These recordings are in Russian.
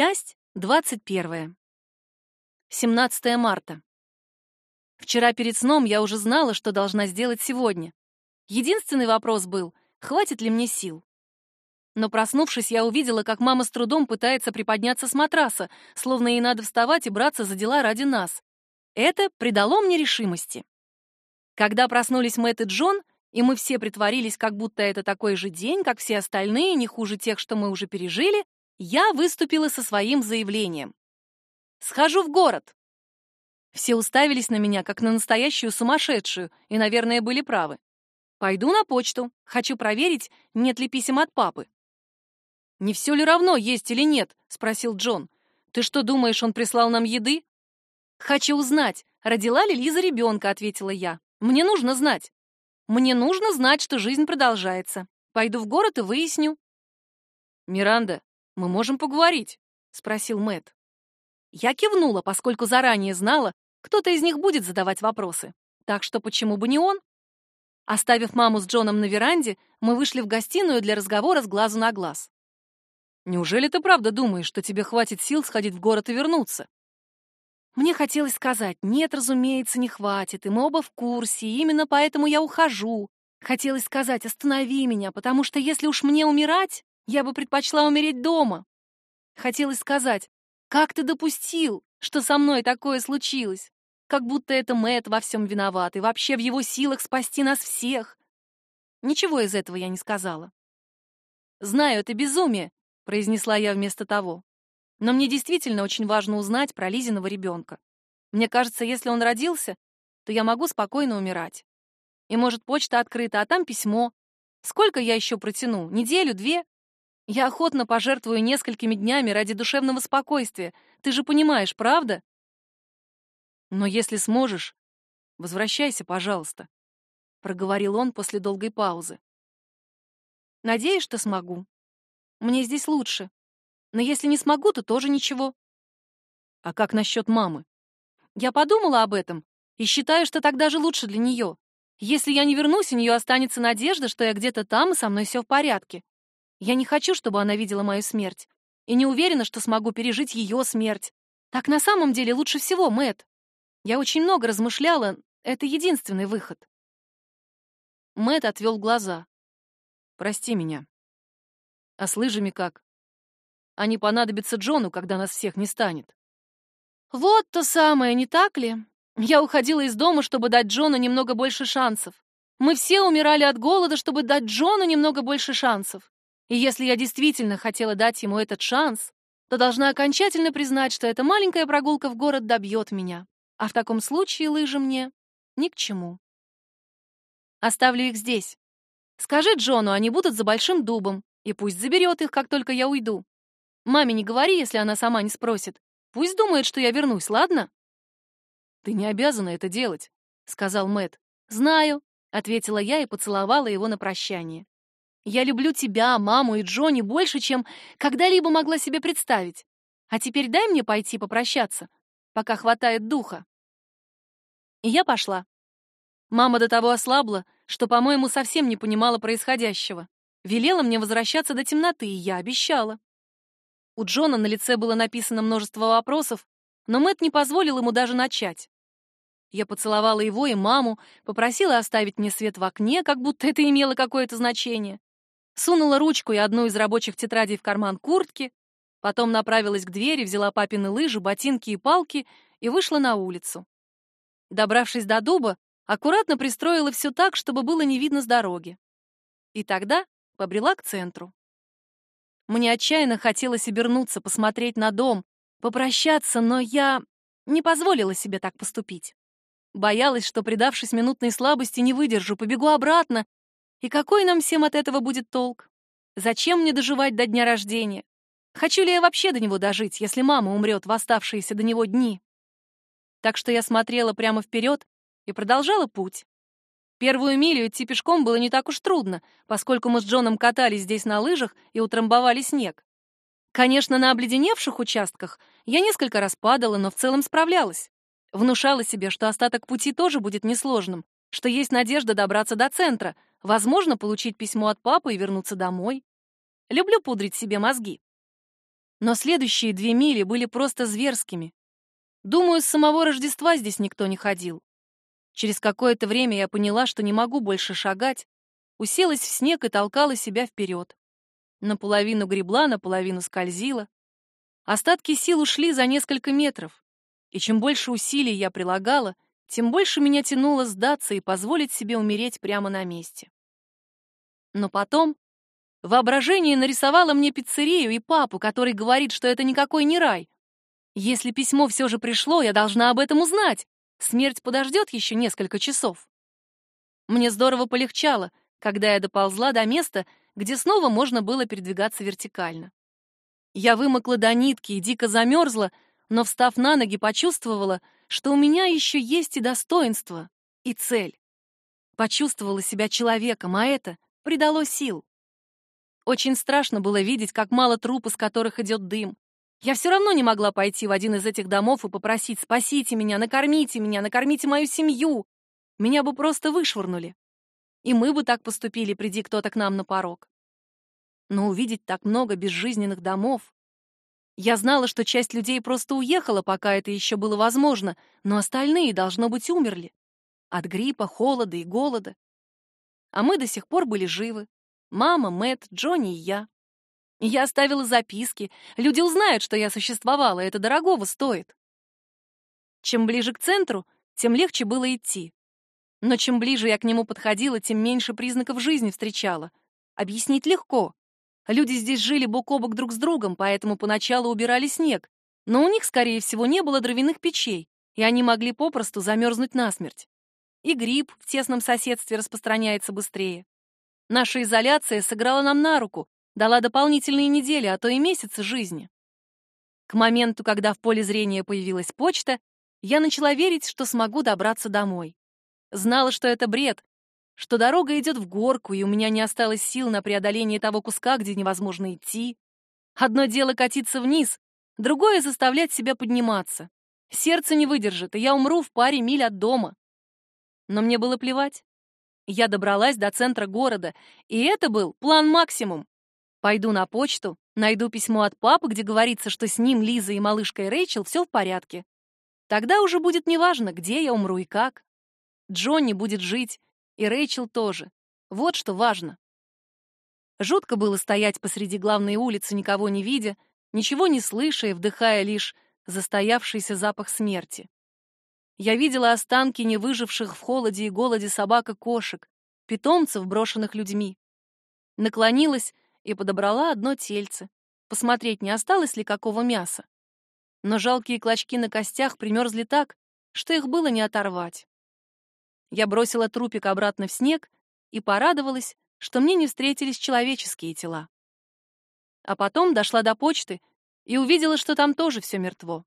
Часть 21. 17 марта. Вчера перед сном я уже знала, что должна сделать сегодня. Единственный вопрос был, хватит ли мне сил. Но проснувшись, я увидела, как мама с трудом пытается приподняться с матраса, словно ей надо вставать и браться за дела ради нас. Это придало мне решимости. Когда проснулись Мэтт и Джон, и мы все притворились, как будто это такой же день, как все остальные, не хуже тех, что мы уже пережили, я выступила со своим заявлением. «Схожу в город!» Все уставились на меня, как на настоящую сумасшедшую, и, наверное, были правы. «Пойду на почту. Хочу проверить, нет ли писем от папы». «Не все ли равно, есть или нет?» — спросил Джон. «Ты что, думаешь, он прислал нам еды?» «Хочу узнать, родила ли Лиза ребенка», — ответила я. «Мне нужно знать». «Мне нужно знать, что жизнь продолжается. Пойду в город и выясню». «Миранда, мы можем поговорить?» — спросил Мэт. Я кивнула, поскольку заранее знала, кто-то из них будет задавать вопросы. Так что почему бы не он? Оставив маму с Джоном на веранде, мы вышли в гостиную для разговора с глазу на глаз. «Неужели ты правда думаешь, что тебе хватит сил сходить в город и вернуться?» Мне хотелось сказать, нет, разумеется, не хватит, и мы оба в курсе, именно поэтому я ухожу. Хотелось сказать, останови меня, потому что если уж мне умирать, я бы предпочла умереть дома. Хотелось сказать, как ты допустил, что со мной такое случилось? Как будто это Мэт во всем виноват, и вообще в его силах спасти нас всех. Ничего из этого я не сказала. «Знаю, это безумие», — произнесла я вместо того. «Но мне действительно очень важно узнать про Лизиного ребенка. Мне кажется, если он родился, то я могу спокойно умирать. И, может, почта открыта, а там письмо. Сколько я еще протяну? Неделю, две? Я охотно пожертвую несколькими днями ради душевного спокойствия. Ты же понимаешь, правда? Но если сможешь, возвращайся, пожалуйста, проговорил он после долгой паузы. Надеюсь, что смогу. Мне здесь лучше. Но если не смогу, то тоже ничего. А как насчет мамы? Я подумала об этом и считаю, что так даже лучше для нее. Если я не вернусь, у нее останется надежда, что я где-то там и со мной все в порядке. Я не хочу, чтобы она видела мою смерть, и не уверена, что смогу пережить ее смерть. Так на самом деле лучше всего, Мэт. Я очень много размышляла, это единственный выход. Мэт отвел глаза. Прости меня. А с лыжами как? Они понадобятся Джону, когда нас всех не станет. Вот то самое, не так ли? Я уходила из дома, чтобы дать Джону немного больше шансов. Мы все умирали от голода, чтобы дать Джону немного больше шансов. И если я действительно хотела дать ему этот шанс, то должна окончательно признать, что эта маленькая прогулка в город добьет меня. А в таком случае лыжи мне ни к чему. Оставлю их здесь. Скажи Джону, они будут за большим дубом, и пусть заберет их, как только я уйду. Маме не говори, если она сама не спросит. Пусть думает, что я вернусь, ладно? Ты не обязана это делать, сказал Мэт. Знаю, ответила я и поцеловала его на прощание. Я люблю тебя, маму и Джонни больше, чем когда-либо могла себе представить. А теперь дай мне пойти попрощаться, пока хватает духа. И я пошла. Мама до того ослабла, что, по-моему, совсем не понимала происходящего. Велела мне возвращаться до темноты, и я обещала. У Джона на лице было написано множество вопросов, но Мэт не позволил ему даже начать. Я поцеловала его и маму, попросила оставить мне свет в окне, как будто это имело какое-то значение сунула ручку и одну из рабочих тетрадей в карман куртки, потом направилась к двери, взяла папины лыжи, ботинки и палки и вышла на улицу. Добравшись до дуба, аккуратно пристроила все так, чтобы было не видно с дороги. И тогда побрела к центру. Мне отчаянно хотелось обернуться, посмотреть на дом, попрощаться, но я не позволила себе так поступить. Боялась, что, предавшись минутной слабости, не выдержу, побегу обратно и какой нам всем от этого будет толк? Зачем мне доживать до дня рождения? Хочу ли я вообще до него дожить, если мама умрет в оставшиеся до него дни? Так что я смотрела прямо вперед и продолжала путь. Первую милю идти пешком было не так уж трудно, поскольку мы с Джоном катались здесь на лыжах и утрамбовали снег. Конечно, на обледеневших участках я несколько раз падала, но в целом справлялась. Внушала себе, что остаток пути тоже будет несложным, что есть надежда добраться до центра, возможно, получить письмо от папы и вернуться домой. Люблю пудрить себе мозги. Но следующие две мили были просто зверскими. Думаю, с самого Рождества здесь никто не ходил. Через какое-то время я поняла, что не могу больше шагать, уселась в снег и толкала себя вперед. Наполовину гребла, наполовину скользила. Остатки сил ушли за несколько метров, и чем больше усилий я прилагала, тем больше меня тянуло сдаться и позволить себе умереть прямо на месте. Но потом воображение нарисовало мне пиццерию и папу, который говорит, что это никакой не рай. Если письмо все же пришло, я должна об этом узнать. Смерть подождет еще несколько часов. Мне здорово полегчало, когда я доползла до места, где снова можно было передвигаться вертикально. Я вымокла до нитки и дико замерзла, но, встав на ноги, почувствовала, что у меня еще есть и достоинство, и цель. Почувствовала себя человеком, а это придало сил. Очень страшно было видеть, как мало труп, из которых идет дым. Я все равно не могла пойти в один из этих домов и попросить «спасите меня, накормите меня, накормите мою семью». Меня бы просто вышвырнули. И мы бы так поступили, приди кто-то к нам на порог. Но увидеть так много безжизненных домов... Я знала, что часть людей просто уехала, пока это еще было возможно, но остальные, должно быть, умерли. От гриппа, холода и голода. А мы до сих пор были живы. Мама, Мэтт, Джонни и я. Я оставила записки. Люди узнают, что я существовала, это дорогого стоит. Чем ближе к центру, тем легче было идти. Но чем ближе я к нему подходила, тем меньше признаков жизни встречала. Объяснить легко. Люди здесь жили бок о бок друг с другом, поэтому поначалу убирали снег. Но у них, скорее всего, не было дровяных печей, и они могли попросту замерзнуть насмерть. И грипп в тесном соседстве распространяется быстрее. Наша изоляция сыграла нам на руку, дала дополнительные недели, а то и месяцы жизни. К моменту, когда в поле зрения появилась почта, я начала верить, что смогу добраться домой. Знала, что это бред, что дорога идет в горку, и у меня не осталось сил на преодоление того куска, где невозможно идти. Одно дело катиться вниз, другое — заставлять себя подниматься. Сердце не выдержит, и я умру в паре миль от дома. Но мне было плевать. Я добралась до центра города, и это был план максимум. Пойду на почту, найду письмо от папы, где говорится, что с ним, Лиза и малышкой Рэйчел все в порядке. Тогда уже будет неважно, где я умру и как. Джонни будет жить, и Рэйчел тоже. Вот что важно. Жутко было стоять посреди главной улицы, никого не видя, ничего не слыша и вдыхая лишь застоявшийся запах смерти. Я видела останки невыживших в холоде и голоде собак и кошек, питомцев, брошенных людьми. Наклонилась и подобрала одно тельце, посмотреть, не осталось ли какого мяса. Но жалкие клочки на костях примерзли так, что их было не оторвать. Я бросила трупик обратно в снег и порадовалась, что мне не встретились человеческие тела. А потом дошла до почты и увидела, что там тоже все мертво.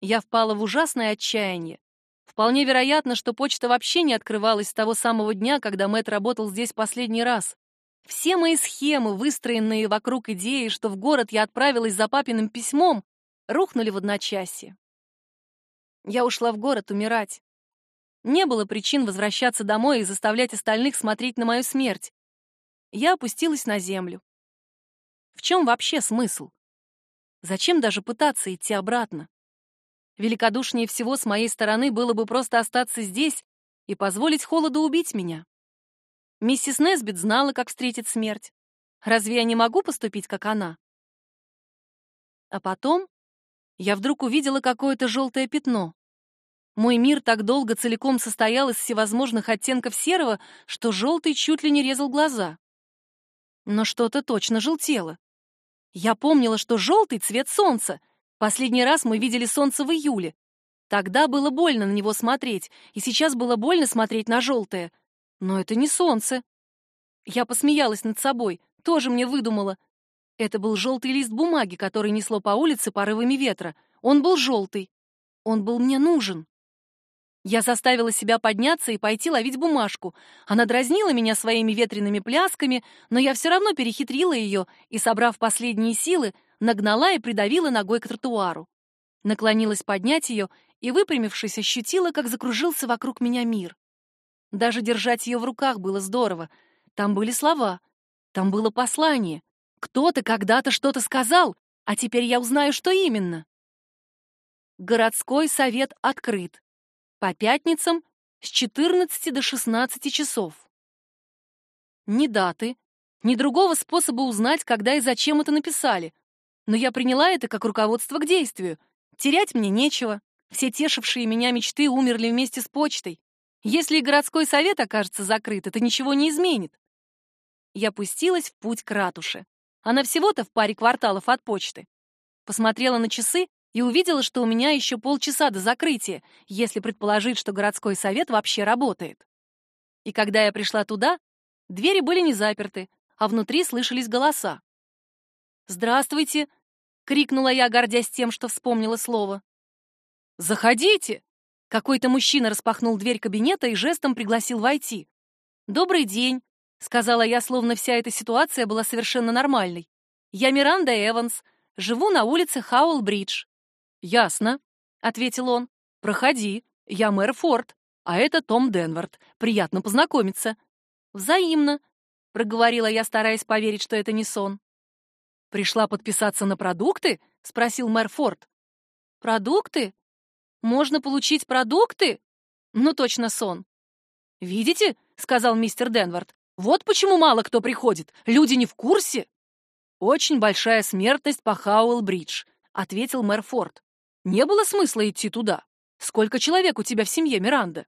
Я впала в ужасное отчаяние. Вполне вероятно, что почта вообще не открывалась с того самого дня, когда Мэт работал здесь последний раз. Все мои схемы, выстроенные вокруг идеи, что в город я отправилась за папиным письмом, рухнули в одночасье. Я ушла в город умирать. Не было причин возвращаться домой и заставлять остальных смотреть на мою смерть. Я опустилась на землю. В чем вообще смысл? Зачем даже пытаться идти обратно? Великодушнее всего с моей стороны было бы просто остаться здесь и позволить холоду убить меня. Миссис Несбит знала, как встретить смерть. Разве я не могу поступить, как она? А потом я вдруг увидела какое-то желтое пятно. Мой мир так долго целиком состоял из всевозможных оттенков серого, что желтый чуть ли не резал глаза. Но что-то точно желтело. Я помнила, что желтый — цвет солнца. Последний раз мы видели солнце в июле. Тогда было больно на него смотреть, и сейчас было больно смотреть на желтое — но это не солнце. Я посмеялась над собой, тоже мне выдумала. Это был желтый лист бумаги, который несло по улице порывами ветра. Он был желтый. Он был мне нужен. Я заставила себя подняться и пойти ловить бумажку. Она дразнила меня своими ветреными плясками, но я все равно перехитрила ее и, собрав последние силы, нагнала и придавила ногой к тротуару. Наклонилась поднять ее и, выпрямившись, ощутила, как закружился вокруг меня мир. Даже держать ее в руках было здорово. Там были слова, там было послание. Кто-то когда-то что-то сказал, А теперь я узнаю, что именно. Городской совет открыт. По пятницам с 14 до 16 часов. Ни даты, ни другого способа узнать, когда и зачем это написали. Но я приняла это как руководство к действию. Терять мне нечего. Все тешившие меня мечты умерли вместе с почтой. Если и городской совет окажется закрыт, это ничего не изменит. Я пустилась в путь к ратуше. Она всего-то в паре кварталов от почты. Посмотрела на часы и увидела, что у меня еще полчаса до закрытия, если предположить, что городской совет вообще работает. И когда я пришла туда, двери были не заперты, а внутри слышались голоса. «Здравствуйте!» — крикнула я, гордясь тем, что вспомнила слово. «Заходите!» Какой-то мужчина распахнул дверь кабинета и жестом пригласил войти. «Добрый день», — сказала я, словно вся эта ситуация была совершенно нормальной. «Я Миранда Эванс, живу на улице Хауэлл-Бридж». «Ясно», — ответил он. «Проходи, я мэр Форд, а это Том Денвард. Приятно познакомиться». «Взаимно», — проговорила я, стараясь поверить, что это не сон. «Пришла подписаться на продукты?» — спросил мэр Форд. «Продукты?» Можно получить продукты? Ну, точно сон. «Видите?» — сказал мистер Денвард. «Вот почему мало кто приходит. Люди не в курсе». «Очень большая смертность по Хауэлл-Бридж», — ответил мэр Форд. «Не было смысла идти туда. Сколько человек у тебя в семье, Миранда?»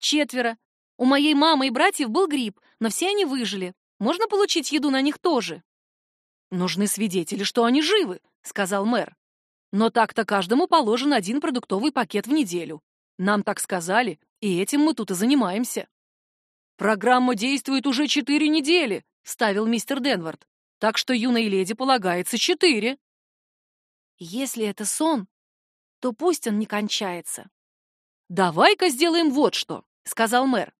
«Четверо. У моей мамы и братьев был грипп, но все они выжили. Можно получить еду на них тоже?» «Нужны свидетели, что они живы», — сказал мэр. Но так-то каждому положен один продуктовый пакет в неделю. Нам так сказали, и этим мы тут и занимаемся. Программа действует уже четыре недели, ставил мистер Денвард. Так что юной леди полагается четыре. Если это сон, то пусть он не кончается. Давай-ка сделаем вот что, сказал мэр.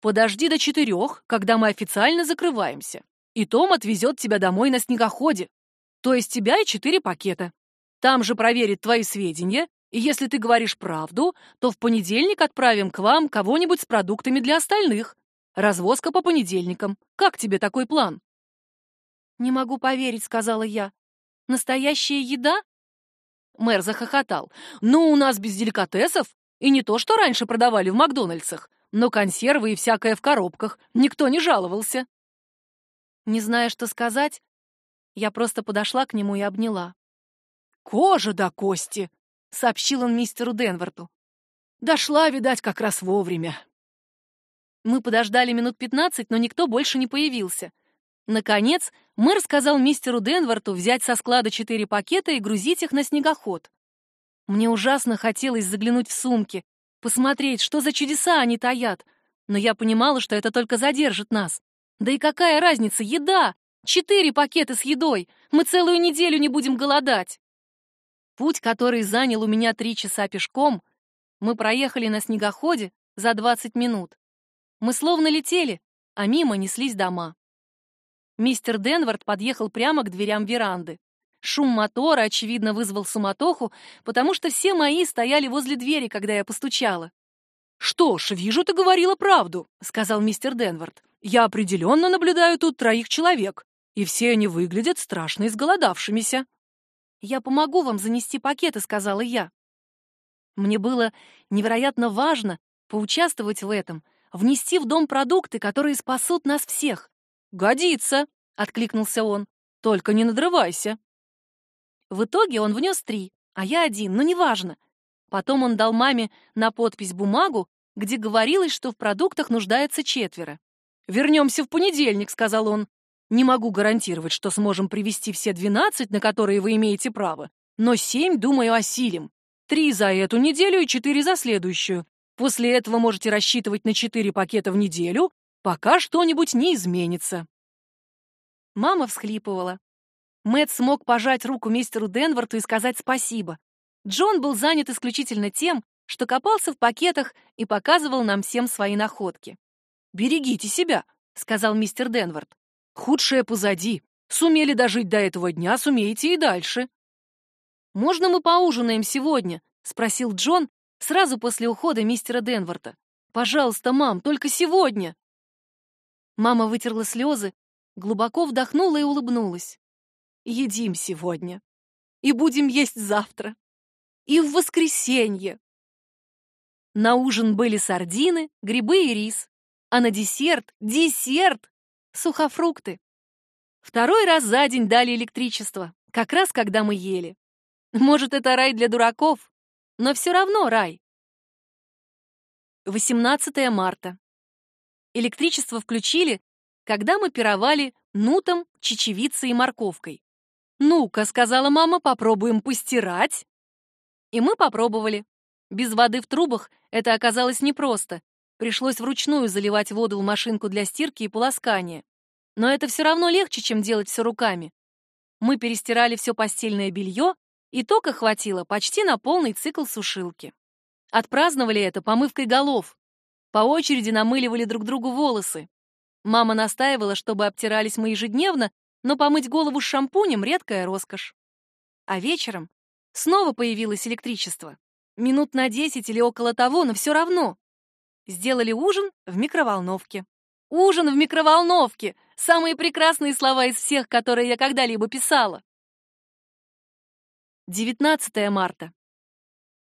Подожди до четырех, когда мы официально закрываемся. И Том отвезет тебя домой на снегоходе. То есть тебя и четыре пакета. Там же проверит твои сведения, и если ты говоришь правду, то в понедельник отправим к вам кого-нибудь с продуктами для остальных. Развозка по понедельникам. Как тебе такой план?» «Не могу поверить», — сказала я. «Настоящая еда?» Мэр захохотал. «Ну, у нас без деликатесов. И не то, что раньше продавали в Макдональдсах, но консервы и всякое в коробках. Никто не жаловался». Не зная, что сказать, я просто подошла к нему и обняла. «Кожа до кости», — сообщил он мистеру Денварту. «Дошла, видать, как раз вовремя». Мы подождали минут пятнадцать, но никто больше не появился. Наконец, мэр сказал мистеру Денварту взять со склада четыре пакета и грузить их на снегоход. Мне ужасно хотелось заглянуть в сумки, посмотреть, что за чудеса они таят, но я понимала, что это только задержит нас. Да и какая разница, еда! Четыре пакета с едой! Мы целую неделю не будем голодать! Путь, который занял у меня три часа пешком, мы проехали на снегоходе за 20 минут. Мы словно летели, а мимо неслись дома. Мистер Денвард подъехал прямо к дверям веранды. Шум мотора, очевидно, вызвал суматоху, потому что все мои стояли возле двери, когда я постучала. «Что ж, вижу, ты говорила правду», — сказал мистер Денвард. «Я определенно наблюдаю тут троих человек, и все они выглядят страшно изголодавшимися». «Я помогу вам занести пакеты», — сказала я. Мне было невероятно важно поучаствовать в этом, внести в дом продукты, которые спасут нас всех. «Годится», — откликнулся он, — «только не надрывайся». В итоге он внес три, а я один, но неважно. Потом он дал маме на подпись бумагу, где говорилось, что в продуктах нуждается четверо. «Вернемся в понедельник», — сказал он. Не могу гарантировать, что сможем привести все 12, на которые вы имеете право, но 7, думаю, осилим. Три за эту неделю и четыре за следующую. После этого можете рассчитывать на четыре пакета в неделю, пока что-нибудь не изменится. Мама всхлипывала. Мэт смог пожать руку мистеру Денворту и сказать спасибо. Джон был занят исключительно тем, что копался в пакетах и показывал нам всем свои находки. «Берегите себя», — сказал мистер Денворт. Худшее позади. Сумели дожить до этого дня, сумеете и дальше. «Можно мы поужинаем сегодня?» — спросил Джон сразу после ухода мистера Денворта. «Пожалуйста, мам, только сегодня!» Мама вытерла слезы, глубоко вдохнула и улыбнулась. «Едим сегодня. и будем есть завтра. И в воскресенье. На ужин были сардины, грибы и рис, а на десерт — десерт! Сухофрукты. Второй раз за день дали электричество, как раз когда мы ели. Может, это рай для дураков, но все равно рай. 18 марта. Электричество включили, когда мы пировали нутом, чечевицей и морковкой. «Ну-ка», — сказала мама, — «попробуем постирать». И мы попробовали. Без воды в трубах это оказалось непросто. Пришлось вручную заливать воду в машинку для стирки и полоскания. Но это все равно легче, чем делать все руками. Мы перестирали все постельное белье, и тока хватило почти на полный цикл сушилки. Отпраздновали это помывкой голов. По очереди намыливали друг другу волосы. Мама настаивала, чтобы обтирались мы ежедневно, но помыть голову с шампунем — редкая роскошь. А вечером снова появилось электричество. Минут на десять или около того, но все равно. Сделали ужин в микроволновке. Ужин в микроволновке! Самые прекрасные слова из всех, которые я когда-либо писала. 19 марта.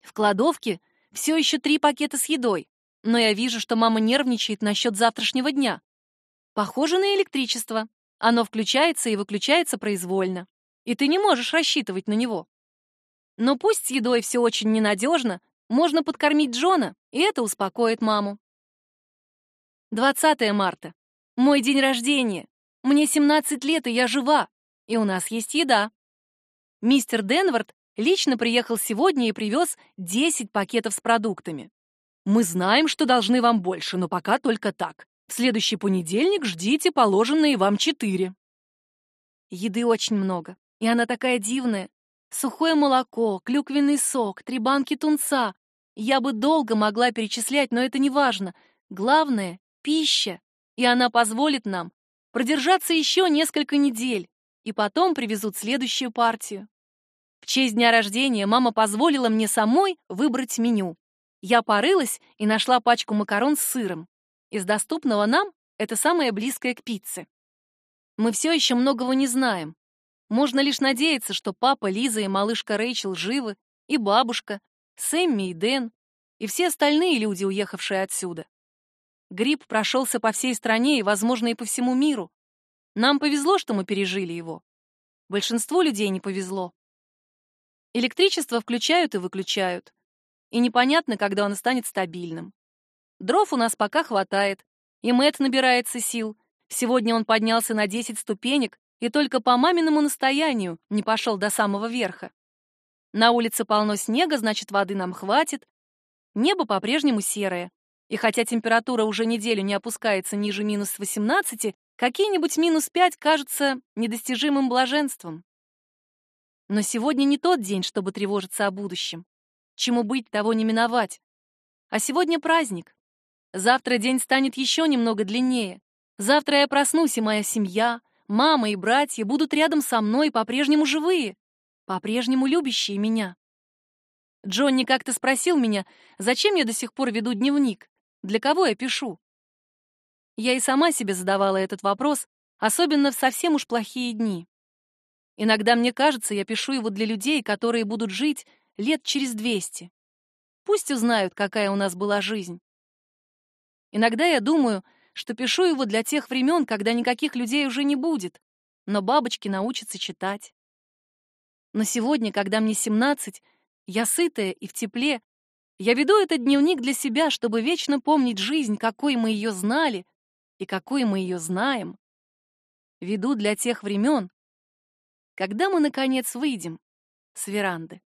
В кладовке все еще три пакета с едой, но я вижу, что мама нервничает насчет завтрашнего дня. Похоже на электричество. Оно включается и выключается произвольно, и ты не можешь рассчитывать на него. Но пусть с едой все очень ненадежно, можно подкормить Джона, и это успокоит маму. 20 марта. Мой день рождения. Мне 17 лет, и я жива, и у нас есть еда. Мистер Денвард лично приехал сегодня и привез 10 пакетов с продуктами. Мы знаем, что должны вам больше, но пока только так. В следующий понедельник ждите положенные вам четыре. Еды очень много, и она такая дивная. Сухое молоко, клюквенный сок, три банки тунца. Я бы долго могла перечислять, но это не важно. Главное — пища, и она позволит нам продержаться еще несколько недель, и потом привезут следующую партию. В честь дня рождения мама позволила мне самой выбрать меню. Я порылась и нашла пачку макарон с сыром. Из доступного нам это самое близкое к пицце. Мы все еще многого не знаем. Можно лишь надеяться, что папа, Лиза и малышка Рэйчел живы, и бабушка, Сэмми и Дэн, и все остальные люди, уехавшие отсюда. Грипп прошелся по всей стране и, возможно, и по всему миру. Нам повезло, что мы пережили его. Большинству людей не повезло. Электричество включают и выключают. И непонятно, когда он станет стабильным. Дров у нас пока хватает, и Мэт набирается сил. Сегодня он поднялся на 10 ступенек и только по маминому настоянию не пошел до самого верха. На улице полно снега, значит, воды нам хватит. Небо по-прежнему серое. И хотя температура уже неделю не опускается ниже минус 18, какие-нибудь минус 5 кажутся недостижимым блаженством. Но сегодня не тот день, чтобы тревожиться о будущем. Чему быть, того не миновать. А сегодня праздник. Завтра день станет еще немного длиннее. Завтра я проснусь, и моя семья, мама и братья будут рядом со мной, по-прежнему живые, по-прежнему любящие меня. Джонни как-то спросил меня, зачем я до сих пор веду дневник. Для кого я пишу? Я и сама себе задавала этот вопрос, особенно в совсем уж плохие дни. Иногда мне кажется, я пишу его для людей, которые будут жить лет через двести. Пусть узнают, какая у нас была жизнь. Иногда я думаю, что пишу его для тех времен, когда никаких людей уже не будет, но бабочки научатся читать. Но сегодня, когда мне 17, я сытая и в тепле, я веду этот дневник для себя, чтобы вечно помнить жизнь, какой мы ее знали и какой мы ее знаем. Веду для тех времен, когда мы, наконец, выйдем с веранды.